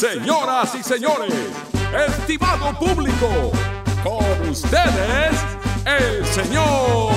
Señoras y señores, estimado público, con ustedes, el señor